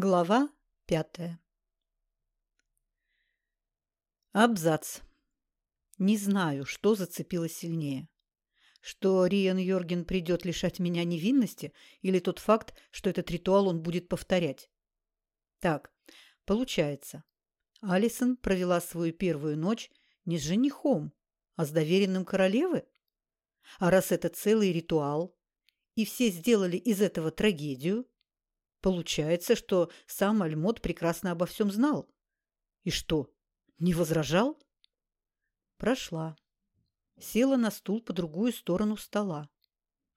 Глава пятая Абзац. Не знаю, что зацепило сильнее. Что Риан Йорген придет лишать меня невинности или тот факт, что этот ритуал он будет повторять. Так, получается, Алисон провела свою первую ночь не с женихом, а с доверенным королевы? А раз это целый ритуал, и все сделали из этого трагедию, Получается, что сам Альмот прекрасно обо всем знал. И что, не возражал? Прошла. Села на стул по другую сторону стола.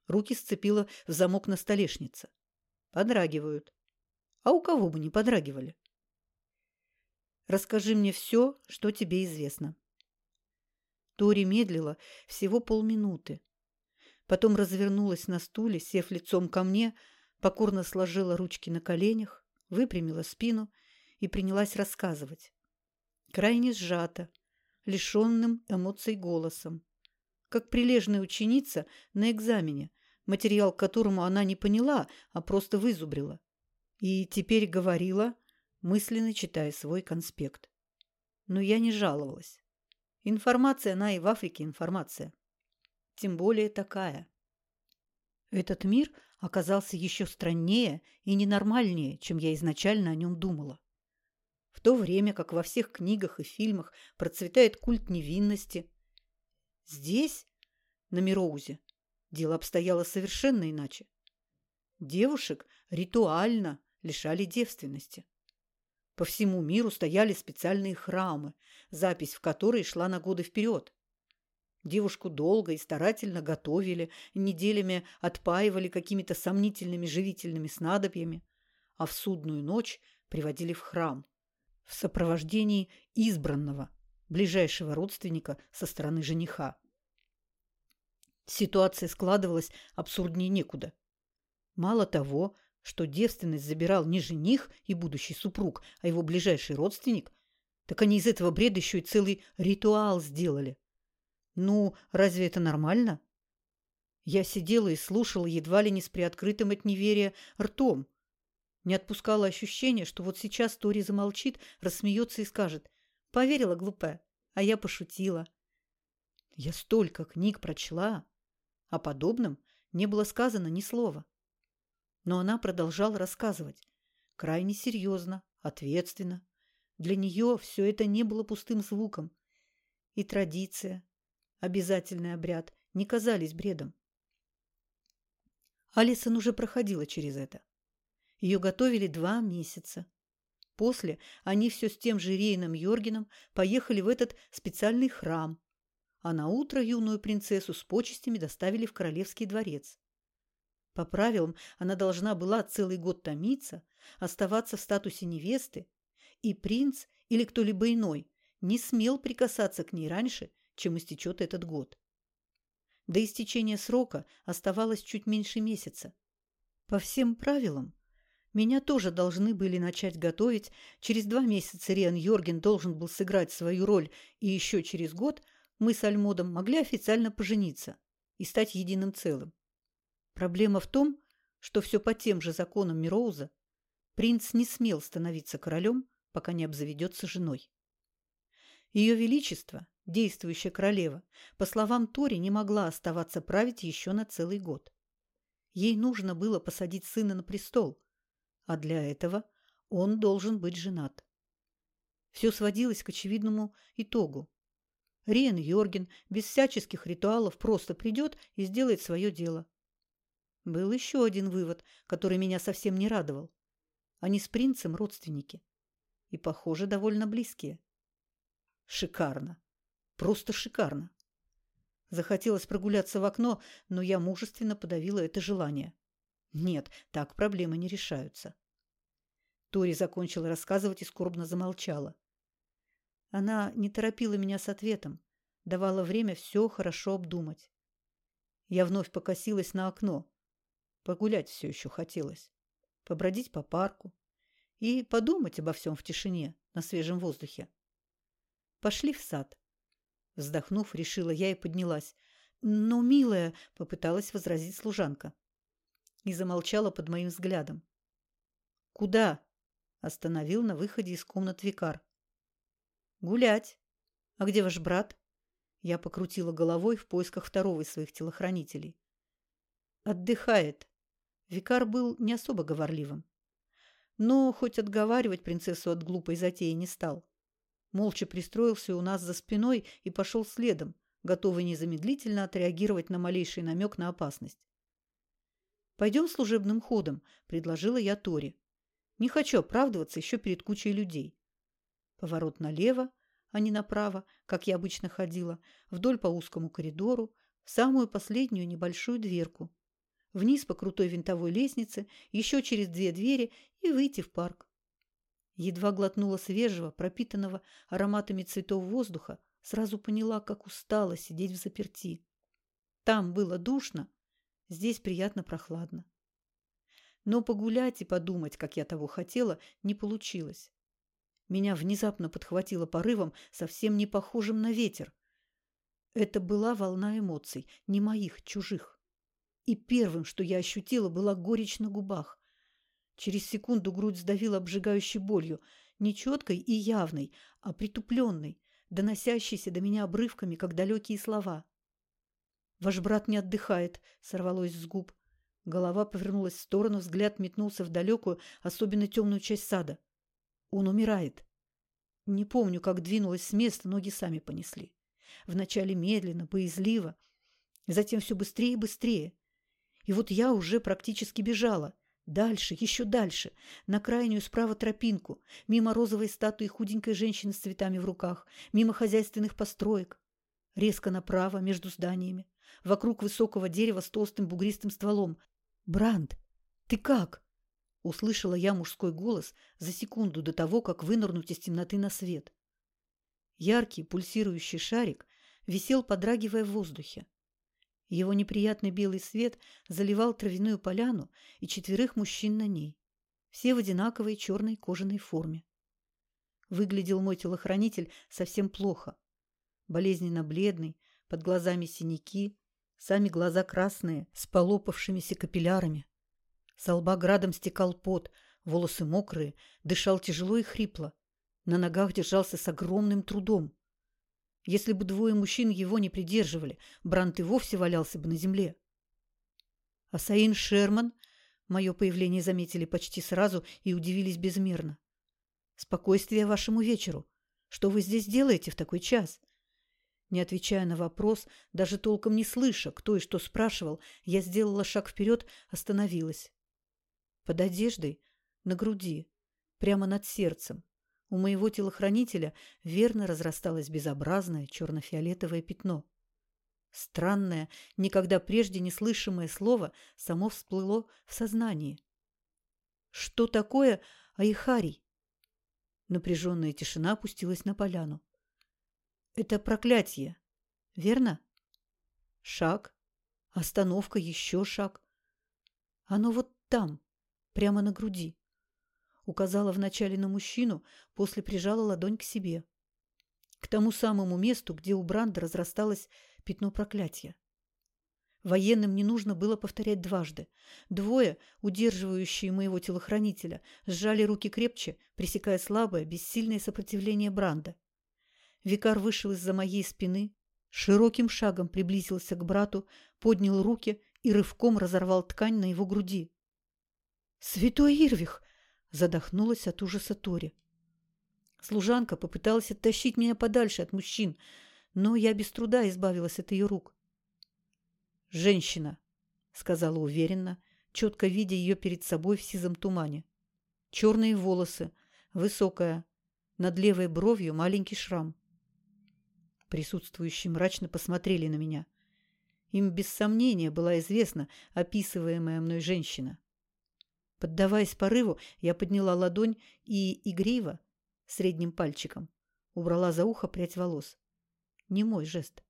Руки сцепила в замок на столешнице. Подрагивают. А у кого бы не подрагивали? Расскажи мне все, что тебе известно. Тори медлила всего полминуты. Потом развернулась на стуле, сев лицом ко мне, покорно сложила ручки на коленях, выпрямила спину и принялась рассказывать. Крайне сжато, лишенным эмоций голосом. Как прилежная ученица на экзамене, материал к которому она не поняла, а просто вызубрила. И теперь говорила, мысленно читая свой конспект. Но я не жаловалась. Информация, она и в Африке информация. Тем более такая. Этот мир – оказался еще страннее и ненормальнее, чем я изначально о нем думала. В то время как во всех книгах и фильмах процветает культ невинности, здесь, на Мироузе, дело обстояло совершенно иначе. Девушек ритуально лишали девственности. По всему миру стояли специальные храмы, запись в которые шла на годы вперед. Девушку долго и старательно готовили, неделями отпаивали какими-то сомнительными живительными снадобьями, а в судную ночь приводили в храм в сопровождении избранного, ближайшего родственника со стороны жениха. Ситуация складывалась абсурднее некуда. Мало того, что девственность забирал не жених и будущий супруг, а его ближайший родственник, так они из этого бреда еще и целый ритуал сделали. Ну, разве это нормально? Я сидела и слушала едва ли не с приоткрытым от неверия ртом. Не отпускало ощущение, что вот сейчас Тори замолчит, рассмеется и скажет «Поверила, глупая, а я пошутила». Я столько книг прочла, о подобном не было сказано ни слова. Но она продолжала рассказывать, крайне серьезно, ответственно. Для нее все это не было пустым звуком. И традиция, обязательный обряд не казались бредом. Алисон уже проходила через это. Ее готовили два месяца. После они все с тем же Рейном Йоргеном поехали в этот специальный храм, а на утро юную принцессу с почестями доставили в королевский дворец. По правилам она должна была целый год томиться, оставаться в статусе невесты, и принц или кто-либо иной не смел прикасаться к ней раньше, чем истечет этот год. До истечения срока оставалось чуть меньше месяца. По всем правилам, меня тоже должны были начать готовить. Через два месяца Риан Йорген должен был сыграть свою роль, и еще через год мы с Альмодом могли официально пожениться и стать единым целым. Проблема в том, что все по тем же законам Мироуза принц не смел становиться королем, пока не обзаведется женой. Ее Величество, действующая королева, по словам Тори, не могла оставаться править еще на целый год. Ей нужно было посадить сына на престол, а для этого он должен быть женат. Все сводилось к очевидному итогу. Риен Йорген без всяческих ритуалов просто придет и сделает свое дело. Был еще один вывод, который меня совсем не радовал. Они с принцем родственники. И, похоже, довольно близкие. Шикарно. Просто шикарно. Захотелось прогуляться в окно, но я мужественно подавила это желание. Нет, так проблемы не решаются. Тори закончила рассказывать и скорбно замолчала. Она не торопила меня с ответом, давала время все хорошо обдумать. Я вновь покосилась на окно. Погулять все еще хотелось. Побродить по парку и подумать обо всем в тишине, на свежем воздухе. Пошли в сад. Вздохнув, решила я и поднялась. «Но, милая», — попыталась возразить служанка. И замолчала под моим взглядом. «Куда?» Остановил на выходе из комнат викар. Гулять. А где ваш брат? Я покрутила головой в поисках второго из своих телохранителей. Отдыхает. Викар был не особо говорливым. Но хоть отговаривать принцессу от глупой затеи не стал. Молча пристроился у нас за спиной и пошел следом, готовый незамедлительно отреагировать на малейший намек на опасность. «Пойдем служебным ходом», – предложила я Тори. «Не хочу оправдываться еще перед кучей людей». Поворот налево, а не направо, как я обычно ходила, вдоль по узкому коридору, в самую последнюю небольшую дверку. Вниз по крутой винтовой лестнице, еще через две двери и выйти в парк. Едва глотнула свежего, пропитанного ароматами цветов воздуха, сразу поняла, как устала сидеть в заперти. Там было душно, здесь приятно прохладно. Но погулять и подумать, как я того хотела, не получилось. Меня внезапно подхватило порывом, совсем не похожим на ветер. Это была волна эмоций, не моих, чужих. И первым, что я ощутила, была горечь на губах. Через секунду грудь сдавила обжигающей болью, не четкой и явной, а притупленной, доносящейся до меня обрывками, как далекие слова. «Ваш брат не отдыхает», — сорвалось с губ. Голова повернулась в сторону, взгляд метнулся в далекую, особенно темную часть сада. Он умирает. Не помню, как двинулась с места, ноги сами понесли. Вначале медленно, боязливо, затем все быстрее и быстрее. И вот я уже практически бежала. Дальше, еще дальше, на крайнюю справа тропинку, мимо розовой статуи худенькой женщины с цветами в руках, мимо хозяйственных построек. Резко направо, между зданиями, вокруг высокого дерева с толстым бугристым стволом. «Бранд, ты как?» Услышала я мужской голос за секунду до того, как вынырнуть из темноты на свет. Яркий пульсирующий шарик висел, подрагивая в воздухе. Его неприятный белый свет заливал травяную поляну и четверых мужчин на ней, все в одинаковой черной кожаной форме. Выглядел мой телохранитель совсем плохо. Болезненно бледный, под глазами синяки, сами глаза красные, с полопавшимися капиллярами. С лба градом стекал пот, волосы мокрые, дышал тяжело и хрипло. На ногах держался с огромным трудом. Если бы двое мужчин его не придерживали, Брант и вовсе валялся бы на земле. А Саин Шерман мое появление заметили почти сразу и удивились безмерно. «Спокойствие вашему вечеру. Что вы здесь делаете в такой час?» Не отвечая на вопрос, даже толком не слыша, кто и что спрашивал, я сделала шаг вперед, остановилась. Под одеждой, на груди, прямо над сердцем, у моего телохранителя верно разрасталось безобразное черно-фиолетовое пятно. Странное, никогда прежде не слышимое слово само всплыло в сознании. «Что такое Айхарий?» Напряженная тишина опустилась на поляну. «Это проклятие, верно?» Шаг, остановка, еще шаг. Оно вот там, прямо на груди. Указала вначале на мужчину, после прижала ладонь к себе. К тому самому месту, где у Бранда разрасталось пятно проклятия. Военным не нужно было повторять дважды. Двое, удерживающие моего телохранителя, сжали руки крепче, пресекая слабое, бессильное сопротивление Бранда. Викар вышел из-за моей спины, широким шагом приблизился к брату, поднял руки и рывком разорвал ткань на его груди. «Святой Ирвих!» Задохнулась от ужаса Тори. Служанка попыталась оттащить меня подальше от мужчин, но я без труда избавилась от ее рук. «Женщина», — сказала уверенно, четко видя ее перед собой в сизом тумане. Черные волосы, высокая, над левой бровью маленький шрам. Присутствующие мрачно посмотрели на меня. Им без сомнения была известна описываемая мной женщина. Поддаваясь порыву, я подняла ладонь и игриво, средним пальчиком, убрала за ухо прядь волос. Не мой жест.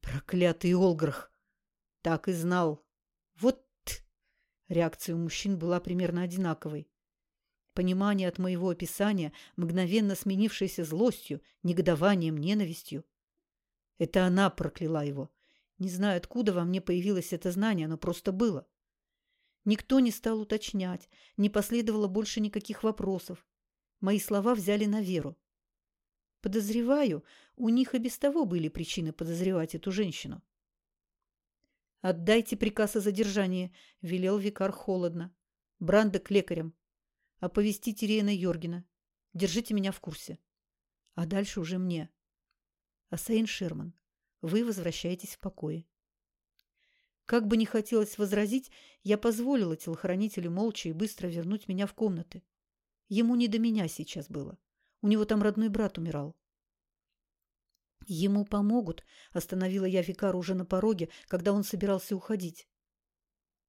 Проклятый Олграх! Так и знал. Вот! Реакция у мужчин была примерно одинаковой. Понимание от моего описания, мгновенно сменившееся злостью, негодованием, ненавистью. Это она прокляла его. Не знаю, откуда во мне появилось это знание, но просто было. Никто не стал уточнять, не последовало больше никаких вопросов. Мои слова взяли на веру. Подозреваю, у них и без того были причины подозревать эту женщину. «Отдайте приказ о задержании», – велел викар холодно. «Бранда к лекарям. Оповестите Рейна Йоргена. Держите меня в курсе. А дальше уже мне. Асейн Шерман, вы возвращаетесь в покое». Как бы ни хотелось возразить, я позволила телохранителю молча и быстро вернуть меня в комнаты. Ему не до меня сейчас было. У него там родной брат умирал. «Ему помогут», – остановила я Викара уже на пороге, когда он собирался уходить.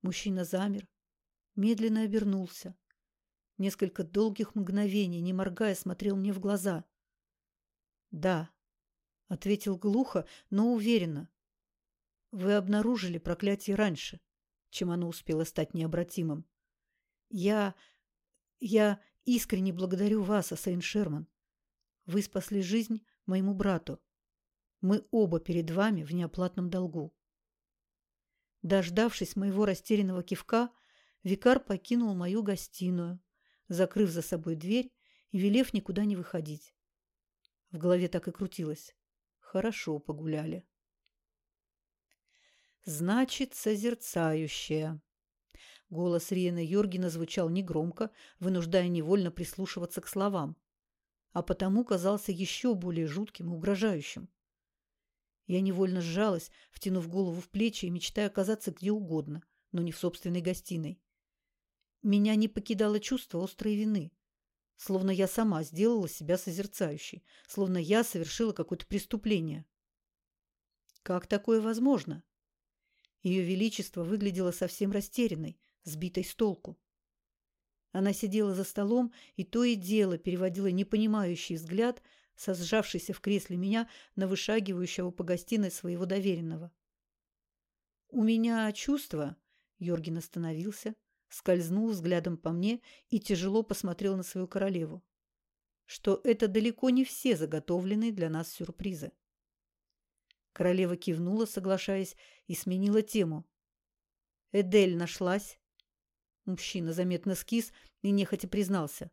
Мужчина замер, медленно обернулся. Несколько долгих мгновений, не моргая, смотрел мне в глаза. «Да», – ответил глухо, но уверенно. «Вы обнаружили проклятие раньше, чем оно успело стать необратимым. Я... я искренне благодарю вас, Асейн Шерман. Вы спасли жизнь моему брату. Мы оба перед вами в неоплатном долгу. Дождавшись моего растерянного кивка, викар покинул мою гостиную, закрыв за собой дверь и велев никуда не выходить. В голове так и крутилось. Хорошо погуляли. Значит, созерцающая. Голос Риена Йоргена звучал негромко, вынуждая невольно прислушиваться к словам, а потому казался еще более жутким и угрожающим. Я невольно сжалась, втянув голову в плечи и мечтая оказаться где угодно, но не в собственной гостиной. Меня не покидало чувство острой вины, словно я сама сделала себя созерцающей, словно я совершила какое-то преступление. Как такое возможно? Ее Величество выглядело совсем растерянной, сбитой с толку. Она сидела за столом и то и дело переводила непонимающий взгляд со сжавшейся в кресле меня на вышагивающего по гостиной своего доверенного. «У меня чувство...» — Йорген остановился, скользнул взглядом по мне и тяжело посмотрел на свою королеву. «Что это далеко не все заготовленные для нас сюрпризы». Королева кивнула, соглашаясь, и сменила тему. «Эдель нашлась?» Мужчина заметно скис и нехотя признался,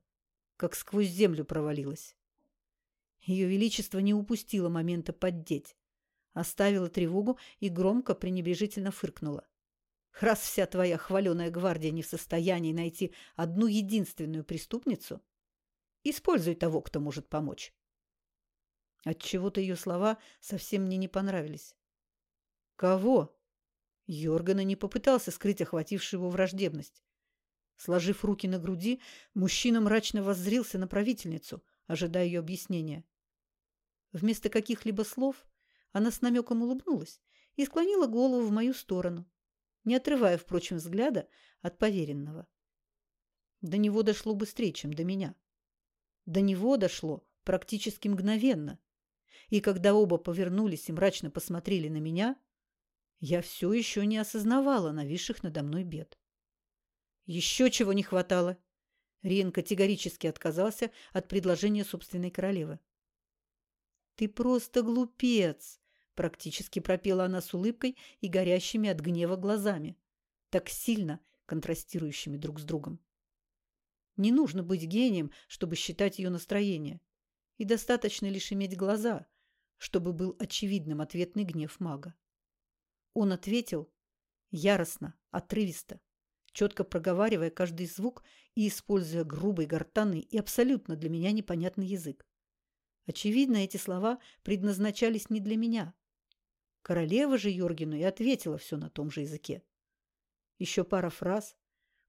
как сквозь землю провалилась. Ее Величество не упустило момента поддеть. Оставила тревогу и громко пренебрежительно фыркнула. «Раз вся твоя хваленая гвардия не в состоянии найти одну единственную преступницу, используй того, кто может помочь». Отчего-то ее слова совсем мне не понравились. «Кого?» Йоргана не попытался скрыть охватившую его враждебность. Сложив руки на груди, мужчина мрачно воззрился на правительницу, ожидая ее объяснения. Вместо каких-либо слов она с намеком улыбнулась и склонила голову в мою сторону, не отрывая, впрочем, взгляда от поверенного. До него дошло быстрее, чем до меня. До него дошло практически мгновенно. И когда оба повернулись и мрачно посмотрели на меня, я все еще не осознавала нависших надо мной бед. Еще чего не хватало. Риен категорически отказался от предложения собственной королевы. «Ты просто глупец!» – практически пропела она с улыбкой и горящими от гнева глазами, так сильно контрастирующими друг с другом. Не нужно быть гением, чтобы считать ее настроение. И достаточно лишь иметь глаза, чтобы был очевидным ответный гнев мага. Он ответил яростно, отрывисто, четко проговаривая каждый звук и используя грубый, гортанный и абсолютно для меня непонятный язык. Очевидно, эти слова предназначались не для меня. Королева же Йоргену и ответила все на том же языке. Еще пара фраз,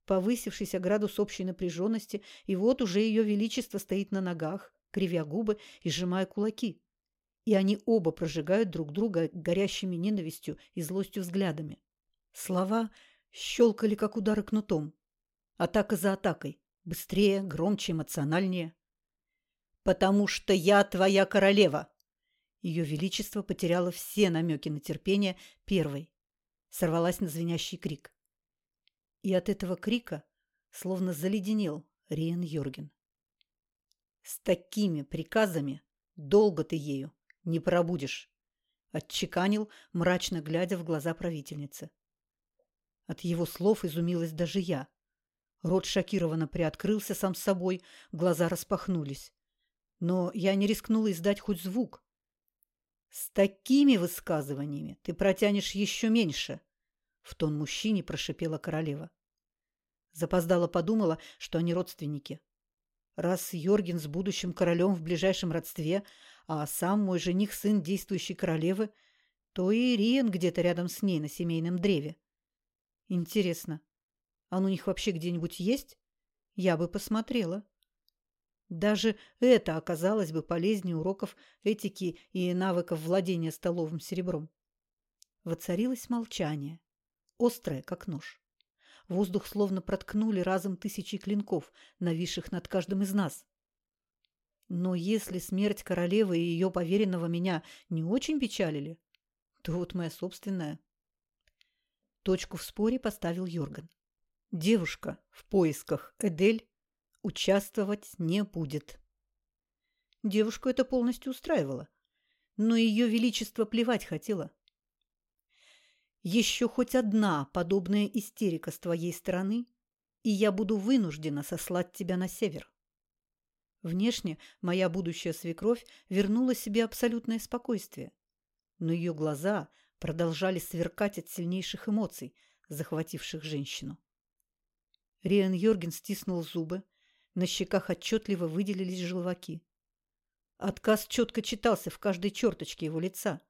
повысившийся градус общей напряженности, и вот уже ее величество стоит на ногах, кривя губы и сжимая кулаки. И они оба прожигают друг друга горящими ненавистью и злостью взглядами. Слова щелкали, как удары кнутом. Атака за атакой. Быстрее, громче, эмоциональнее потому что я твоя королева». Ее Величество потеряло все намеки на терпение первой. Сорвалась на звенящий крик. И от этого крика словно заледенел Риен Йорген. «С такими приказами долго ты ею не пробудешь», отчеканил, мрачно глядя в глаза правительницы. От его слов изумилась даже я. Рот шокированно приоткрылся сам собой, глаза распахнулись. Но я не рискнула издать хоть звук. «С такими высказываниями ты протянешь еще меньше», — в тон мужчине прошипела королева. Запоздала подумала, что они родственники. Раз Йорген с будущим королем в ближайшем родстве, а сам мой жених сын действующей королевы, то и Риен где-то рядом с ней на семейном древе. Интересно, он у них вообще где-нибудь есть? Я бы посмотрела. Даже это оказалось бы полезнее уроков этики и навыков владения столовым серебром. Воцарилось молчание, острое, как нож. Воздух словно проткнули разом тысячи клинков, нависших над каждым из нас. Но если смерть королевы и ее поверенного меня не очень печалили, то вот моя собственная. Точку в споре поставил Йорган. Девушка в поисках Эдель участвовать не будет. Девушку это полностью устраивало, но ее величество плевать хотела. Еще хоть одна подобная истерика с твоей стороны, и я буду вынуждена сослать тебя на север. Внешне моя будущая свекровь вернула себе абсолютное спокойствие, но ее глаза продолжали сверкать от сильнейших эмоций, захвативших женщину. Риан Йорген стиснул зубы. На щеках отчетливо выделились желваки. Отказ четко читался в каждой черточке его лица.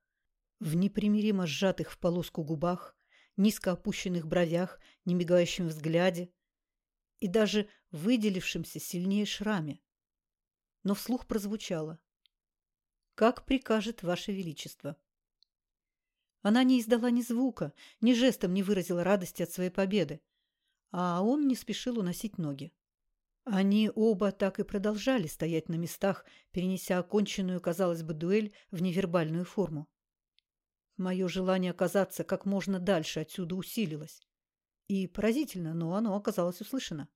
В непримиримо сжатых в полоску губах, низко опущенных бровях, немигающем взгляде и даже выделившемся сильнее шраме. Но вслух прозвучало. «Как прикажет Ваше Величество». Она не издала ни звука, ни жестом не выразила радости от своей победы а он не спешил уносить ноги. Они оба так и продолжали стоять на местах, перенеся оконченную, казалось бы, дуэль в невербальную форму. Мое желание оказаться как можно дальше отсюда усилилось. И поразительно, но оно оказалось услышано.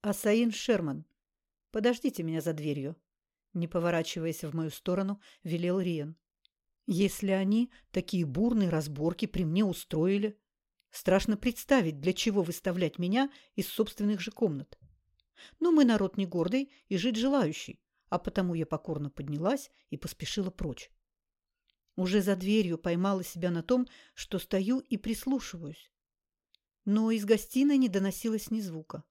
«Асаин Шерман, подождите меня за дверью», не поворачиваясь в мою сторону, велел Риен. «Если они такие бурные разборки при мне устроили, Страшно представить, для чего выставлять меня из собственных же комнат. Но мы народ не гордый и жить желающий, а потому я покорно поднялась и поспешила прочь. Уже за дверью поймала себя на том, что стою и прислушиваюсь. Но из гостиной не доносилось ни звука.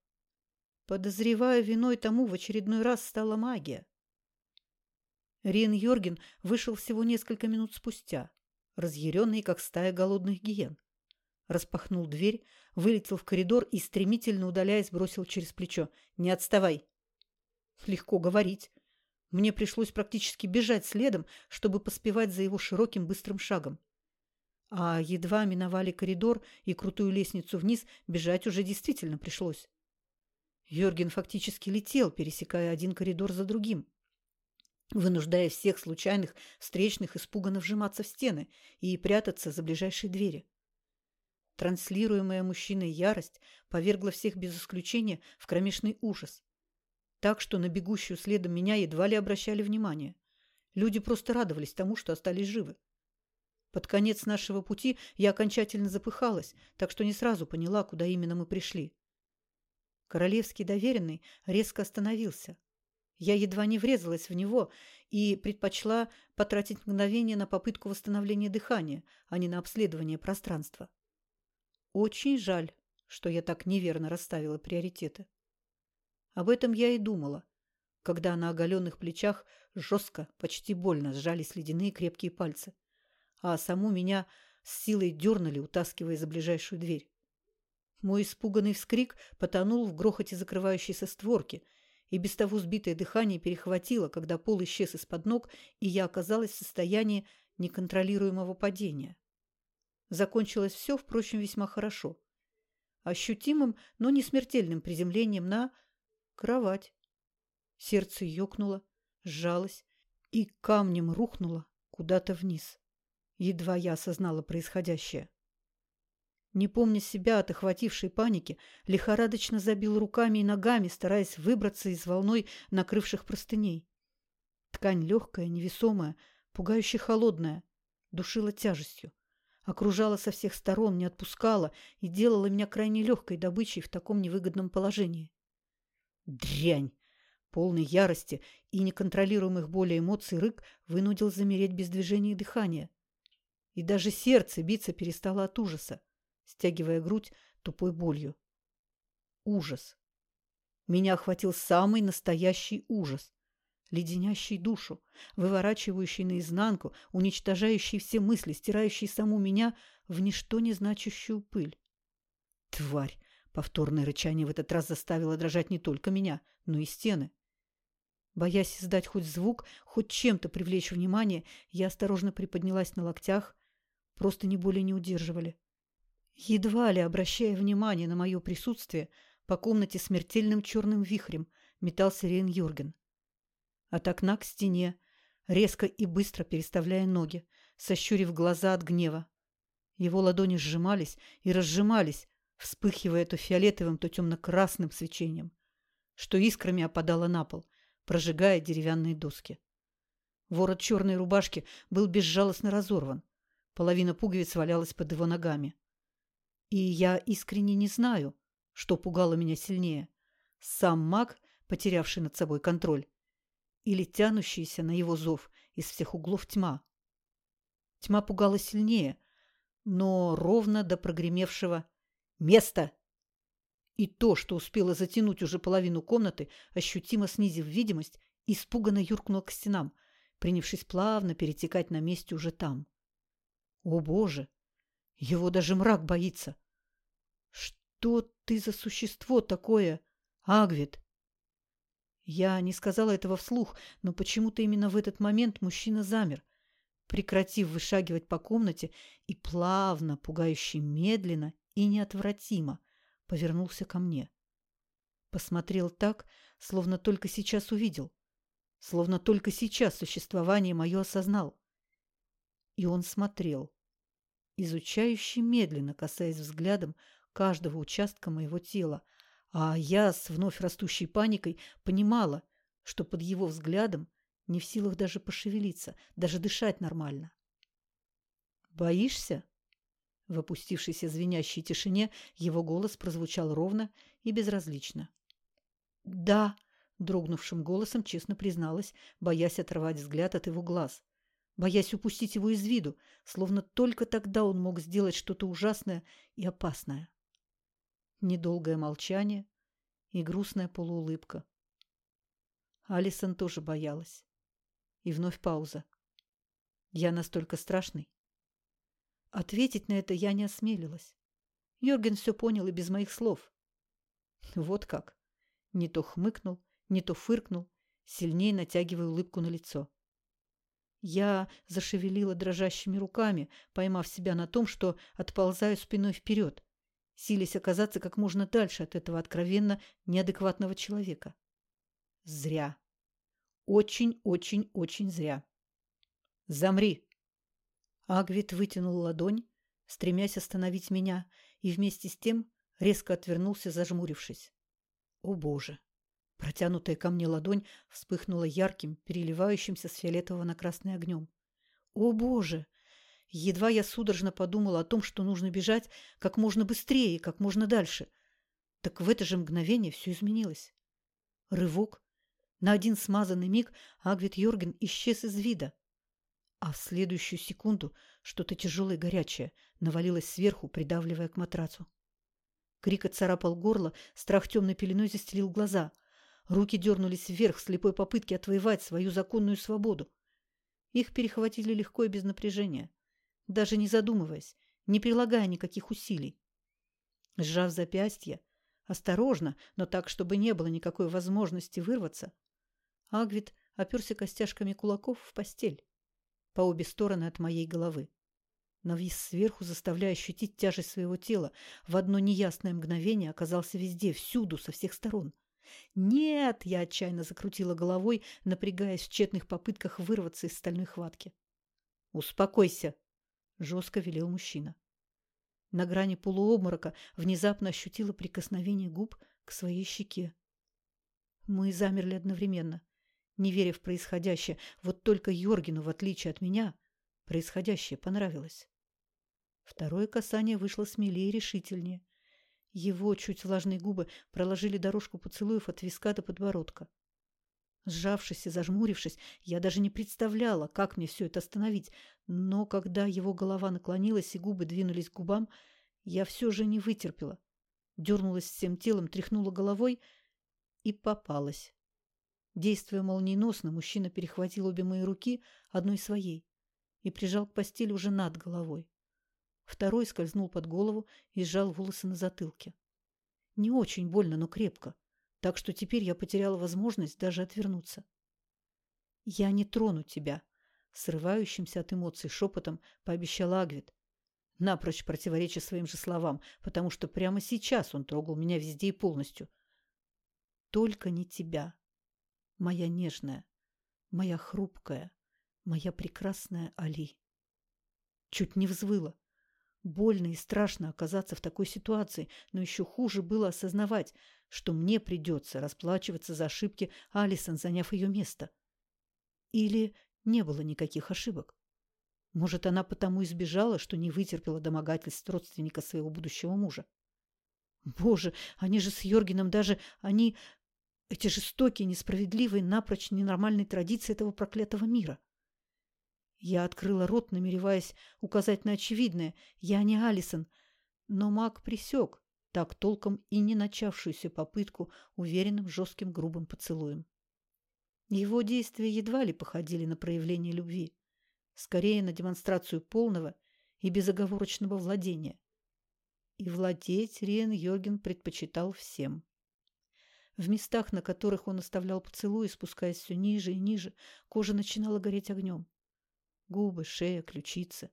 Подозревая виной тому, в очередной раз стала магия. Рин Йорген вышел всего несколько минут спустя, разъяренный, как стая голодных гиен распахнул дверь, вылетел в коридор и, стремительно удаляясь, бросил через плечо. «Не отставай!» Легко говорить. Мне пришлось практически бежать следом, чтобы поспевать за его широким быстрым шагом. А едва миновали коридор и крутую лестницу вниз, бежать уже действительно пришлось. Йорген фактически летел, пересекая один коридор за другим, вынуждая всех случайных встречных испуганно вжиматься в стены и прятаться за ближайшие двери. Транслируемая мужчиной ярость повергла всех без исключения в кромешный ужас. Так что на бегущую следом меня едва ли обращали внимание. Люди просто радовались тому, что остались живы. Под конец нашего пути я окончательно запыхалась, так что не сразу поняла, куда именно мы пришли. Королевский доверенный резко остановился. Я едва не врезалась в него и предпочла потратить мгновение на попытку восстановления дыхания, а не на обследование пространства. Очень жаль, что я так неверно расставила приоритеты. Об этом я и думала, когда на оголенных плечах жестко, почти больно сжались ледяные крепкие пальцы, а саму меня с силой дернули, утаскивая за ближайшую дверь. Мой испуганный вскрик потонул в грохоте закрывающейся створки, и без того сбитое дыхание перехватило, когда пол исчез из-под ног, и я оказалась в состоянии неконтролируемого падения. Закончилось все, впрочем, весьма хорошо. Ощутимым, но не смертельным приземлением на кровать. Сердце ёкнуло, сжалось и камнем рухнуло куда-то вниз. Едва я осознала происходящее. Не помня себя от охватившей паники, лихорадочно забил руками и ногами, стараясь выбраться из волной накрывших простыней. Ткань легкая, невесомая, пугающе холодная, душила тяжестью окружала со всех сторон, не отпускала и делала меня крайне легкой добычей в таком невыгодном положении. Дрянь! Полной ярости и неконтролируемых более эмоций рык вынудил замереть без движения и дыхания. И даже сердце биться перестало от ужаса, стягивая грудь тупой болью. Ужас. Меня охватил самый настоящий ужас, леденящий душу, выворачивающий наизнанку, уничтожающий все мысли, стирающий саму меня в ничто не значащую пыль. Тварь! Повторное рычание в этот раз заставило дрожать не только меня, но и стены. Боясь издать хоть звук, хоть чем-то привлечь внимание, я осторожно приподнялась на локтях, просто не более не удерживали. Едва ли, обращая внимание на мое присутствие, по комнате смертельным черным вихрем метался Рейн Юрген. От окна к стене, резко и быстро переставляя ноги, сощурив глаза от гнева. Его ладони сжимались и разжимались, вспыхивая то фиолетовым, то темно-красным свечением, что искрами опадало на пол, прожигая деревянные доски. Ворот черной рубашки был безжалостно разорван. Половина пуговиц валялась под его ногами. И я искренне не знаю, что пугало меня сильнее. Сам маг, потерявший над собой контроль, или тянущийся на его зов из всех углов тьма. Тьма пугала сильнее, но ровно до прогремевшего Место!» И то, что успело затянуть уже половину комнаты, ощутимо снизив видимость, испуганно юркнуло к стенам, принявшись плавно перетекать на месте уже там. «О, Боже! Его даже мрак боится!» «Что ты за существо такое, Агвит?» Я не сказала этого вслух, но почему-то именно в этот момент мужчина замер, прекратив вышагивать по комнате и плавно, пугающе медленно и неотвратимо повернулся ко мне. Посмотрел так, словно только сейчас увидел, словно только сейчас существование мое осознал. И он смотрел, изучающе медленно касаясь взглядом каждого участка моего тела, а я с вновь растущей паникой понимала, что под его взглядом не в силах даже пошевелиться, даже дышать нормально. «Боишься?» В опустившейся звенящей тишине его голос прозвучал ровно и безразлично. «Да», — дрогнувшим голосом честно призналась, боясь оторвать взгляд от его глаз, боясь упустить его из виду, словно только тогда он мог сделать что-то ужасное и опасное. Недолгое молчание и грустная полуулыбка. Алисон тоже боялась. И вновь пауза. «Я настолько страшный?» Ответить на это я не осмелилась. Йорген все понял и без моих слов. Вот как. Не то хмыкнул, не то фыркнул, сильнее натягивая улыбку на лицо. Я зашевелила дрожащими руками, поймав себя на том, что отползаю спиной вперед, силясь оказаться как можно дальше от этого откровенно неадекватного человека. Зря. Очень-очень-очень зря. «Замри!» Агвит вытянул ладонь, стремясь остановить меня, и вместе с тем резко отвернулся, зажмурившись. О, Боже! Протянутая ко мне ладонь вспыхнула ярким, переливающимся с фиолетового на красный огнем. О, Боже! Едва я судорожно подумала о том, что нужно бежать как можно быстрее и как можно дальше. Так в это же мгновение все изменилось. Рывок. На один смазанный миг Агвит Йорген исчез из вида. А в следующую секунду что-то тяжелое и горячее навалилось сверху, придавливая к матрацу. Крик отцарапал горло, страх темной пеленой застелил глаза. Руки дернулись вверх в слепой попытке отвоевать свою законную свободу. Их перехватили легко и без напряжения, даже не задумываясь, не прилагая никаких усилий. Сжав запястье, осторожно, но так, чтобы не было никакой возможности вырваться, Агвит оперся костяшками кулаков в постель по обе стороны от моей головы. Навис сверху, заставляя ощутить тяжесть своего тела. В одно неясное мгновение оказался везде, всюду, со всех сторон. «Нет!» – я отчаянно закрутила головой, напрягаясь в тщетных попытках вырваться из стальной хватки. «Успокойся!» – жестко велел мужчина. На грани полуобморока внезапно ощутила прикосновение губ к своей щеке. Мы замерли одновременно не веря в происходящее. Вот только Йоргину, в отличие от меня, происходящее понравилось. Второе касание вышло смелее и решительнее. Его чуть влажные губы проложили дорожку поцелуев от виска до подбородка. Сжавшись и зажмурившись, я даже не представляла, как мне все это остановить, но когда его голова наклонилась и губы двинулись к губам, я все же не вытерпела. Дернулась всем телом, тряхнула головой и попалась. Действуя молниеносно, мужчина перехватил обе мои руки, одной своей, и прижал к постели уже над головой. Второй скользнул под голову и сжал волосы на затылке. Не очень больно, но крепко, так что теперь я потеряла возможность даже отвернуться. «Я не трону тебя», — срывающимся от эмоций шепотом пообещал Агвит, напрочь противореча своим же словам, потому что прямо сейчас он трогал меня везде и полностью. «Только не тебя, моя нежная, моя хрупкая, моя прекрасная Али». Чуть не взвыла. Больно и страшно оказаться в такой ситуации, но еще хуже было осознавать, что мне придется расплачиваться за ошибки Алисон, заняв ее место. Или не было никаких ошибок. Может, она потому и сбежала, что не вытерпела домогательств родственника своего будущего мужа. Боже, они же с Йоргеном даже... Они... Эти жестокие, несправедливые, напрочь ненормальные традиции этого проклятого мира. Я открыла рот, намереваясь указать на очевидное. Я не Алисон. Но маг присек, так толком и не начавшуюся попытку уверенным, жестким, грубым поцелуем. Его действия едва ли походили на проявление любви, скорее на демонстрацию полного и безоговорочного владения. И владеть Риен Йорген предпочитал всем. В местах, на которых он оставлял поцелуи, спускаясь все ниже и ниже, кожа начинала гореть огнем. Губы, шея, ключицы.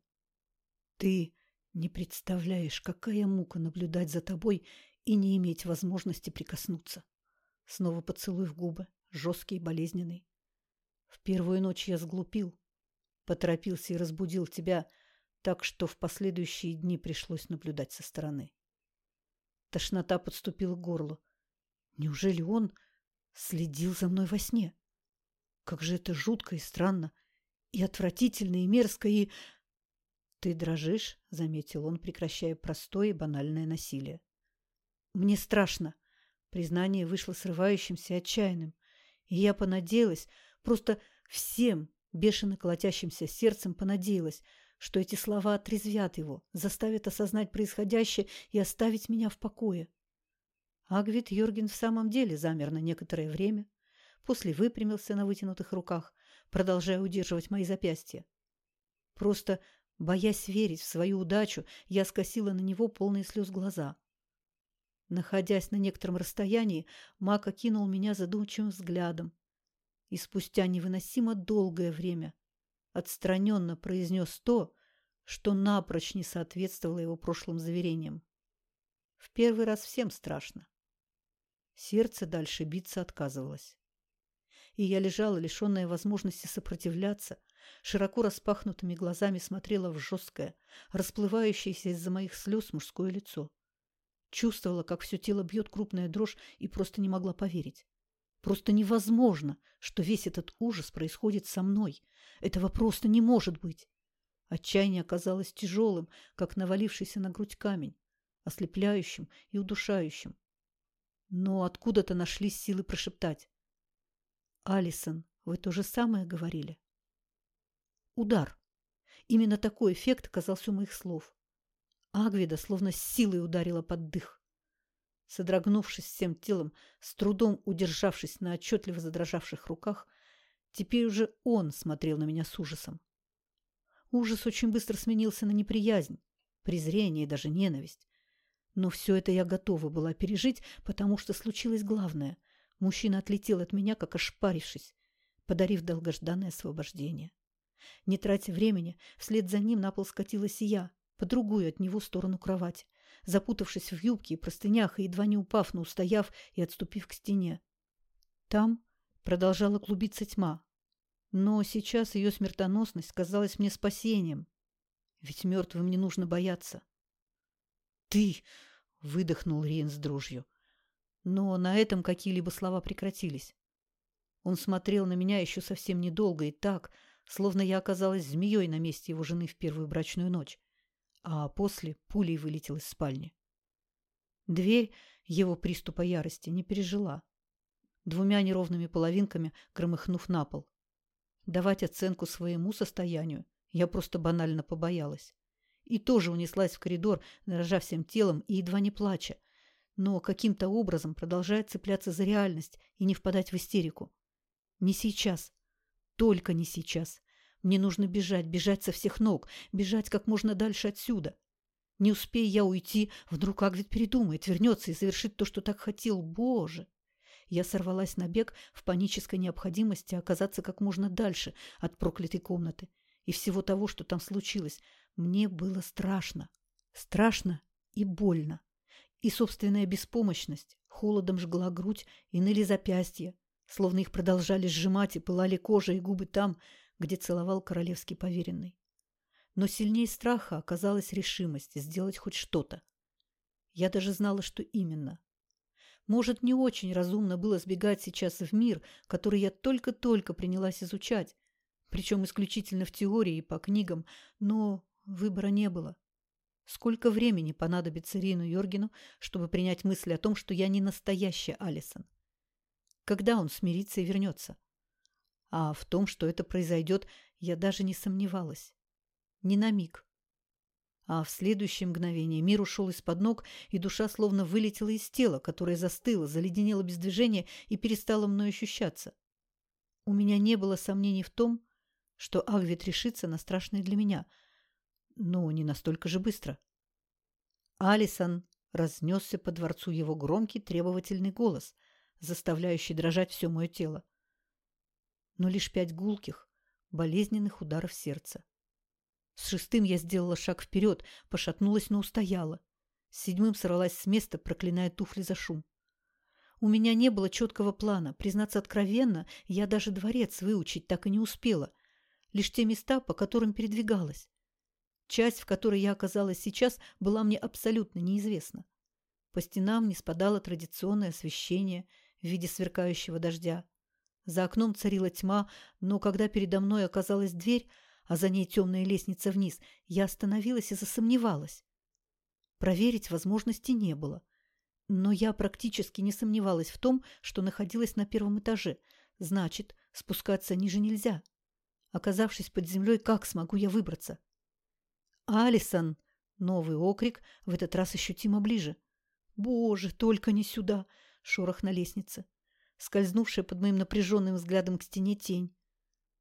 Ты не представляешь, какая мука наблюдать за тобой и не иметь возможности прикоснуться. Снова поцелуй в губы, жесткий и болезненный. В первую ночь я сглупил, поторопился и разбудил тебя, так что в последующие дни пришлось наблюдать со стороны. Тошнота подступила к горлу. Неужели он следил за мной во сне? Как же это жутко и странно, и отвратительно, и мерзко, и... «Ты дрожишь», — заметил он, прекращая простое и банальное насилие. «Мне страшно». Признание вышло срывающимся и отчаянным. И я понадеялась, просто всем бешено колотящимся сердцем понадеялась, что эти слова отрезвят его, заставят осознать происходящее и оставить меня в покое. Агвит Йорген в самом деле замер на некоторое время, после выпрямился на вытянутых руках, продолжая удерживать мои запястья. Просто Боясь верить в свою удачу, я скосила на него полные слез глаза. Находясь на некотором расстоянии, Мак окинул меня задумчивым взглядом и спустя невыносимо долгое время отстраненно произнес то, что напрочь не соответствовало его прошлым заверениям. В первый раз всем страшно. Сердце дальше биться отказывалось. И я лежала, лишенная возможности сопротивляться, широко распахнутыми глазами смотрела в жесткое, расплывающееся из-за моих слез мужское лицо. Чувствовала, как все тело бьет крупная дрожь и просто не могла поверить. Просто невозможно, что весь этот ужас происходит со мной. Этого просто не может быть. Отчаяние оказалось тяжелым, как навалившийся на грудь камень, ослепляющим и удушающим. Но откуда-то нашлись силы прошептать. «Алисон, вы то же самое говорили?» Удар. Именно такой эффект оказался у моих слов. Агвида словно силой ударила под дых. Содрогнувшись всем телом, с трудом удержавшись на отчетливо задрожавших руках, теперь уже он смотрел на меня с ужасом. Ужас очень быстро сменился на неприязнь, презрение и даже ненависть. Но все это я готова была пережить, потому что случилось главное. Мужчина отлетел от меня, как ошпарившись, подарив долгожданное освобождение. Не тратя времени, вслед за ним на пол скатилась и я, по другую от него сторону кровати, запутавшись в юбке и простынях и едва не упав, но устояв и отступив к стене. Там продолжала клубиться тьма. Но сейчас ее смертоносность казалась мне спасением. Ведь мертвым не нужно бояться. «Ты!» — выдохнул Рейн с дрожью. Но на этом какие-либо слова прекратились. Он смотрел на меня еще совсем недолго и так, словно я оказалась змеей на месте его жены в первую брачную ночь. а после пулей вылетел из спальни. Дверь его приступа ярости не пережила, двумя неровными половинками громыхнув на пол. Давать оценку своему состоянию я просто банально побоялась. И тоже унеслась в коридор, дрожа всем телом и едва не плача, но каким-то образом продолжая цепляться за реальность и не впадать в истерику. Не сейчас. Только не сейчас. Мне нужно бежать, бежать со всех ног, бежать как можно дальше отсюда. Не успея я уйти, вдруг Агвит передумает, вернется и совершит то, что так хотел. Боже! Я сорвалась на бег в панической необходимости оказаться как можно дальше от проклятой комнаты и всего того, что там случилось. Мне было страшно. Страшно и больно и собственная беспомощность холодом жгла грудь и ныли запястья, словно их продолжали сжимать и пылали кожа и губы там, где целовал королевский поверенный. Но сильнее страха оказалась решимость сделать хоть что-то. Я даже знала, что именно. Может, не очень разумно было сбегать сейчас в мир, который я только-только принялась изучать, причем исключительно в теории и по книгам, но выбора не было. Сколько времени понадобится Рину Йоргену, чтобы принять мысль о том, что я не настоящая Алисон? Когда он смирится и вернется? А в том, что это произойдет, я даже не сомневалась. Ни на миг. А в следующее мгновение мир ушел из-под ног, и душа словно вылетела из тела, которое застыло, заледенело без движения и перестало мной ощущаться. У меня не было сомнений в том, что Агвит решится на страшное для меня – но не настолько же быстро. «Алисон!» — разнесся по дворцу его громкий требовательный голос, заставляющий дрожать все мое тело. Но лишь пять гулких, болезненных ударов сердца. С шестым я сделала шаг вперед, пошатнулась, но устояла. С седьмым сорвалась с места, проклиная туфли за шум. У меня не было четкого плана. Признаться откровенно, я даже дворец выучить так и не успела. Лишь те места, по которым передвигалась. Часть, в которой я оказалась сейчас, была мне абсолютно неизвестна. По стенам не спадало традиционное освещение в виде сверкающего дождя. За окном царила тьма, но когда передо мной оказалась дверь, а за ней темная лестница вниз, я остановилась и засомневалась. Проверить возможности не было. Но я практически не сомневалась в том, что находилась на первом этаже. Значит, спускаться ниже нельзя. Оказавшись под землей, как смогу я выбраться? «Алисон!» Новый окрик, в этот раз ощутимо ближе. «Боже, только не сюда!» Шорох на лестнице. Скользнувшая под моим напряженным взглядом к стене тень.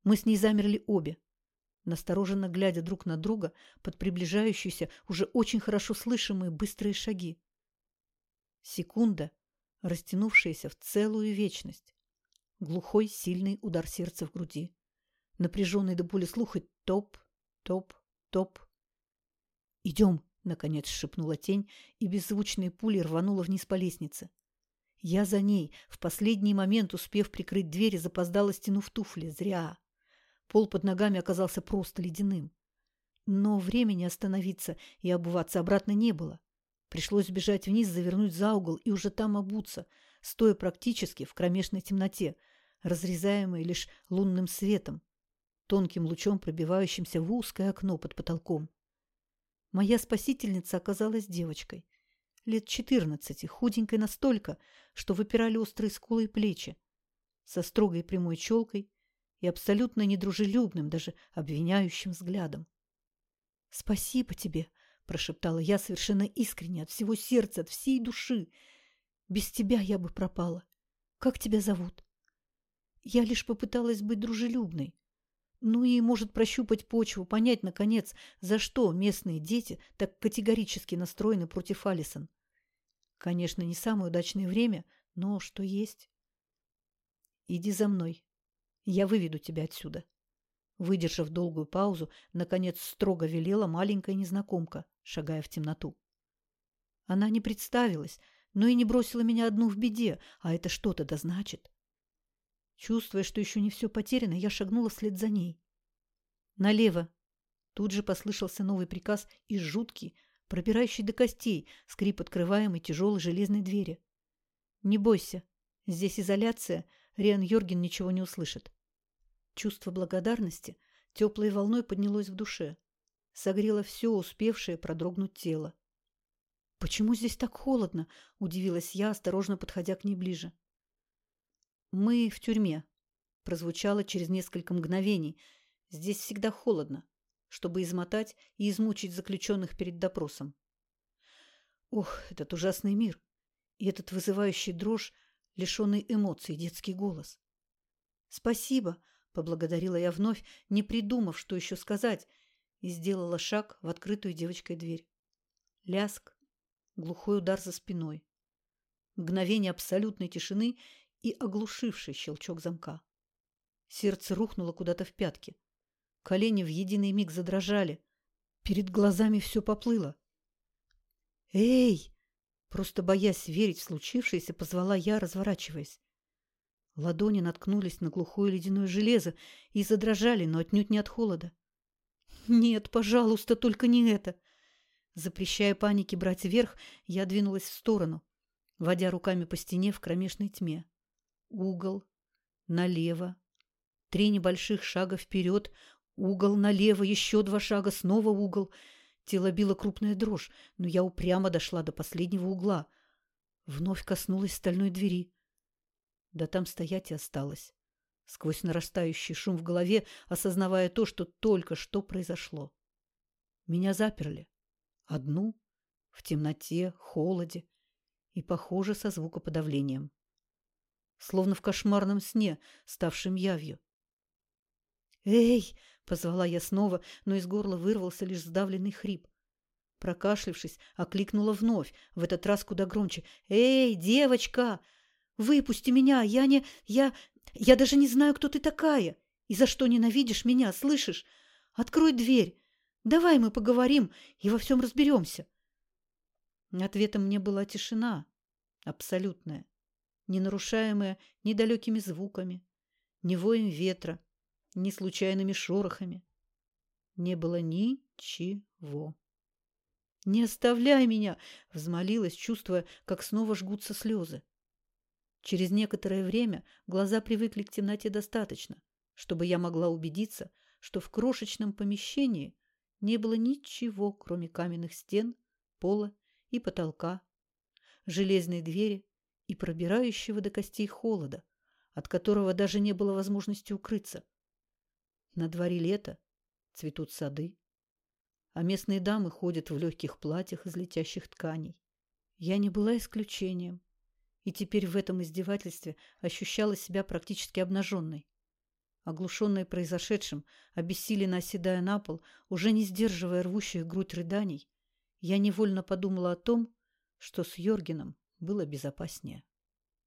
Мы с ней замерли обе, настороженно глядя друг на друга под приближающиеся, уже очень хорошо слышимые быстрые шаги. Секунда, растянувшаяся в целую вечность. Глухой, сильный удар сердца в груди. Напряженный до боли слух и топ, топ, топ. «Идем!» — наконец шепнула тень, и беззвучные пули рванула вниз по лестнице. Я за ней, в последний момент успев прикрыть дверь запоздала стянув туфли. Зря. Пол под ногами оказался просто ледяным. Но времени остановиться и обуваться обратно не было. Пришлось бежать вниз, завернуть за угол и уже там обуться, стоя практически в кромешной темноте, разрезаемой лишь лунным светом, тонким лучом, пробивающимся в узкое окно под потолком. Моя спасительница оказалась девочкой. Лет четырнадцати, худенькой настолько, что выпирали острые скулы и плечи, со строгой прямой челкой и абсолютно недружелюбным, даже обвиняющим взглядом. «Спасибо тебе!» – прошептала я совершенно искренне, от всего сердца, от всей души. «Без тебя я бы пропала. Как тебя зовут?» Я лишь попыталась быть дружелюбной, ну и может прощупать почву, понять, наконец, за что местные дети так категорически настроены против Алисон. Конечно, не самое удачное время, но что есть. Иди за мной. Я выведу тебя отсюда. Выдержав долгую паузу, наконец строго велела маленькая незнакомка, шагая в темноту. Она не представилась, но и не бросила меня одну в беде, а это что-то да значит. Чувствуя, что еще не все потеряно, я шагнула вслед за ней. «Налево!» Тут же послышался новый приказ и жуткий, пробирающий до костей, скрип открываемой тяжелой железной двери. «Не бойся, здесь изоляция, Риан Йорген ничего не услышит». Чувство благодарности теплой волной поднялось в душе. согрело все успевшее продрогнуть тело. «Почему здесь так холодно?» – удивилась я, осторожно подходя к ней ближе. «Мы в тюрьме», – прозвучало через несколько мгновений. «Здесь всегда холодно, чтобы измотать и измучить заключенных перед допросом». Ох, этот ужасный мир! И этот вызывающий дрожь, лишенный эмоций детский голос. «Спасибо!» – поблагодарила я вновь, не придумав, что еще сказать, и сделала шаг в открытую девочкой дверь. Ляск, глухой удар за спиной, мгновение абсолютной тишины и оглушивший щелчок замка. Сердце рухнуло куда-то в пятки. Колени в единый миг задрожали. Перед глазами все поплыло. «Эй!» Просто боясь верить в случившееся, позвала я, разворачиваясь. Ладони наткнулись на глухое ледяное железо и задрожали, но отнюдь не от холода. «Нет, пожалуйста, только не это!» Запрещая панике брать вверх, я двинулась в сторону, водя руками по стене в кромешной тьме. Угол, налево, три небольших шага вперед, угол, налево, еще два шага, снова угол. Тело било крупная дрожь, но я упрямо дошла до последнего угла. Вновь коснулась стальной двери. Да там стоять и осталось, сквозь нарастающий шум в голове, осознавая то, что только что произошло. Меня заперли. Одну, в темноте, холоде и, похоже, со звукоподавлением. Словно в кошмарном сне, ставшем явью. «Эй!» – позвала я снова, но из горла вырвался лишь сдавленный хрип. Прокашлившись, окликнула вновь, в этот раз куда громче. «Эй, девочка! Выпусти меня! Я не... Я... Я даже не знаю, кто ты такая! И за что ненавидишь меня, слышишь? Открой дверь! Давай мы поговорим и во всем разберемся. Ответом мне была тишина, абсолютная, не нарушаемая ни далекими звуками, ни воем ветра, ни случайными шорохами. Не было ничего. «Не оставляй меня!» – взмолилась, чувствуя, как снова жгутся слезы. Через некоторое время глаза привыкли к темноте достаточно, чтобы я могла убедиться, что в крошечном помещении не было ничего, кроме каменных стен, пола и потолка, железной двери и пробирающего до костей холода, от которого даже не было возможности укрыться. На дворе лето, цветут сады, а местные дамы ходят в легких платьях из летящих тканей. Я не была исключением, и теперь в этом издевательстве ощущала себя практически обнаженной. Оглушенная произошедшим, обессиленно оседая на пол, уже не сдерживая рвущих грудь рыданий, я невольно подумала о том, что с Йоргеном было безопаснее.